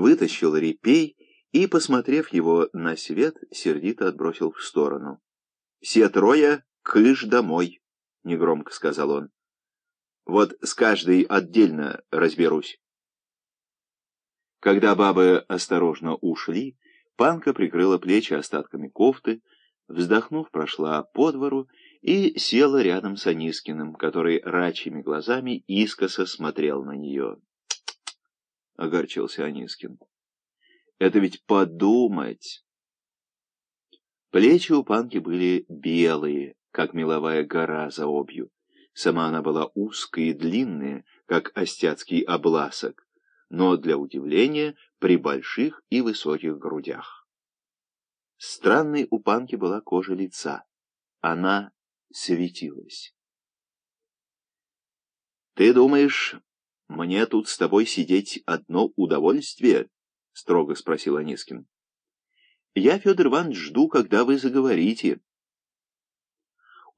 вытащил репей и, посмотрев его на свет, сердито отбросил в сторону. «Все трое кыш домой», — негромко сказал он. «Вот с каждой отдельно разберусь». Когда бабы осторожно ушли, Панка прикрыла плечи остатками кофты, вздохнув, прошла по двору и села рядом с Анискиным, который рачьими глазами искоса смотрел на нее. — огорчился Анискин. — Это ведь подумать! Плечи у Панки были белые, как меловая гора за обью. Сама она была узкая и длинная, как остяцкий обласок, но, для удивления, при больших и высоких грудях. Странной у Панки была кожа лица. Она светилась. «Ты думаешь, мне тут с тобой сидеть одно удовольствие?» — строго спросил Анискин. «Я, Федор Иванович, жду, когда вы заговорите».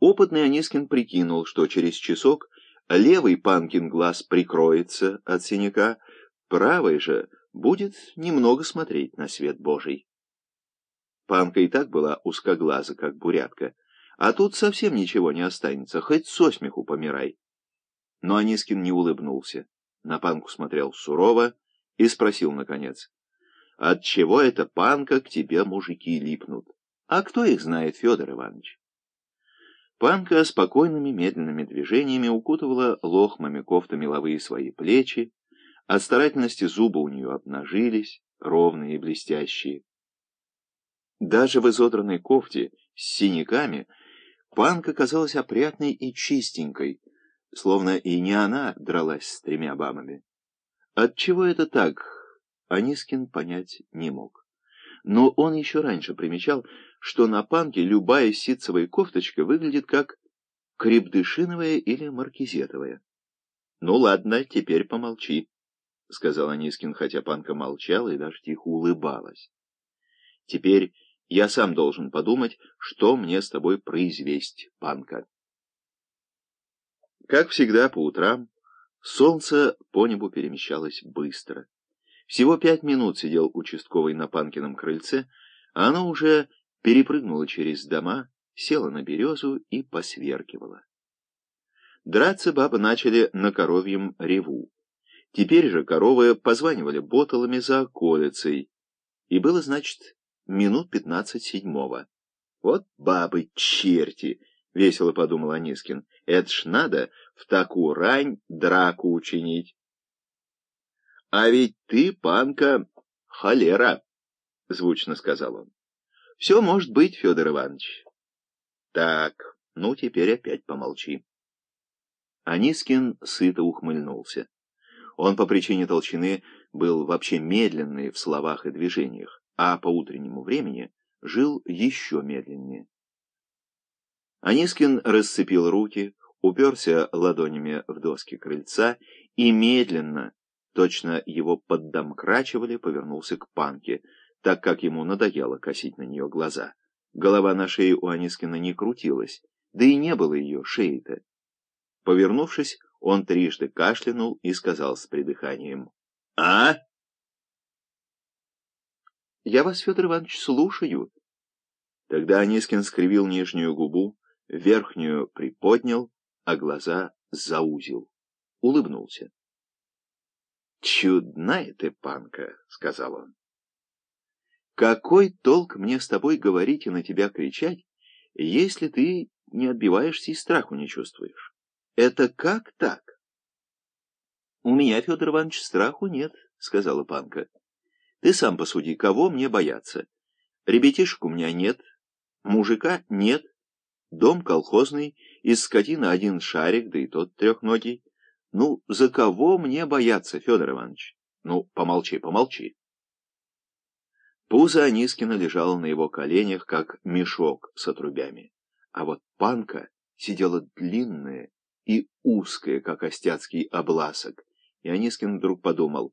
Опытный Анискин прикинул, что через часок левый Панкин глаз прикроется от синяка, правый же будет немного смотреть на свет Божий. Панка и так была узкоглаза, как бурятка, а тут совсем ничего не останется, хоть со смеху помирай. Но Анискин не улыбнулся. На панку смотрел сурово и спросил, наконец, «Отчего это панка к тебе мужики липнут? А кто их знает, Федор Иванович?» Панка спокойными медленными движениями укутывала лохмами кофта меловые свои плечи, от старательности зубы у нее обнажились, ровные и блестящие. Даже в изодранной кофте с синяками Панка казалась опрятной и чистенькой, словно и не она дралась с тремя бабами. Отчего это так, Анискин понять не мог. Но он еще раньше примечал, что на Панке любая ситцевая кофточка выглядит как крепдышиновая или маркизетовая. — Ну ладно, теперь помолчи, — сказал Анискин, хотя Панка молчала и даже тихо улыбалась. — Теперь я сам должен подумать, что мне с тобой произвесть, панка. Как всегда по утрам, солнце по небу перемещалось быстро. Всего пять минут сидел участковый на Панкином крыльце, а оно уже перепрыгнуло через дома, села на березу и посверкивала. Драться бабы начали на коровьем реву. Теперь же коровы позванивали боталами за околицей, и было, значит, минут пятнадцать седьмого. «Вот бабы черти!» — весело подумал Анискин. «Это ж надо в такую рань драку учинить!» «А ведь ты, панка, холера!» — звучно сказал он. «Все может быть, Федор Иванович». «Так, ну теперь опять помолчи». Анискин сыто ухмыльнулся. Он по причине толщины был вообще медленный в словах и движениях а по утреннему времени жил еще медленнее. Анискин расцепил руки, уперся ладонями в доски крыльца и медленно, точно его поддомкрачивали, повернулся к панке, так как ему надоело косить на нее глаза. Голова на шее у Анискина не крутилась, да и не было ее шеи-то. Повернувшись, он трижды кашлянул и сказал с придыханием «А?». Я вас, Федор Иванович, слушаю. Тогда Анискин скривил нижнюю губу, верхнюю приподнял, а глаза заузил. Улыбнулся. «Чудная ты, панка», — сказал он. «Какой толк мне с тобой говорить и на тебя кричать, если ты не отбиваешься и страху не чувствуешь? Это как так?» «У меня, Федор Иванович, страху нет», — сказала панка. Ты сам посуди, кого мне бояться? Ребятишек у меня нет, мужика нет, дом колхозный, из скотины один шарик, да и тот трехногий. Ну, за кого мне бояться, Федор Иванович? Ну, помолчи, помолчи. Пузо Анискина лежало на его коленях, как мешок с отрубями. А вот панка сидела длинная и узкая, как остяцкий обласок. И Анискин вдруг подумал,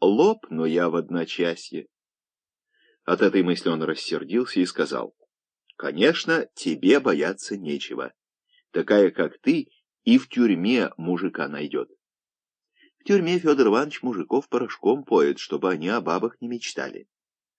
лопну я в одночасье. От этой мысли он рассердился и сказал, «Конечно, тебе бояться нечего. Такая, как ты, и в тюрьме мужика найдет. В тюрьме Федор Иванович мужиков порошком поет, чтобы они о бабах не мечтали.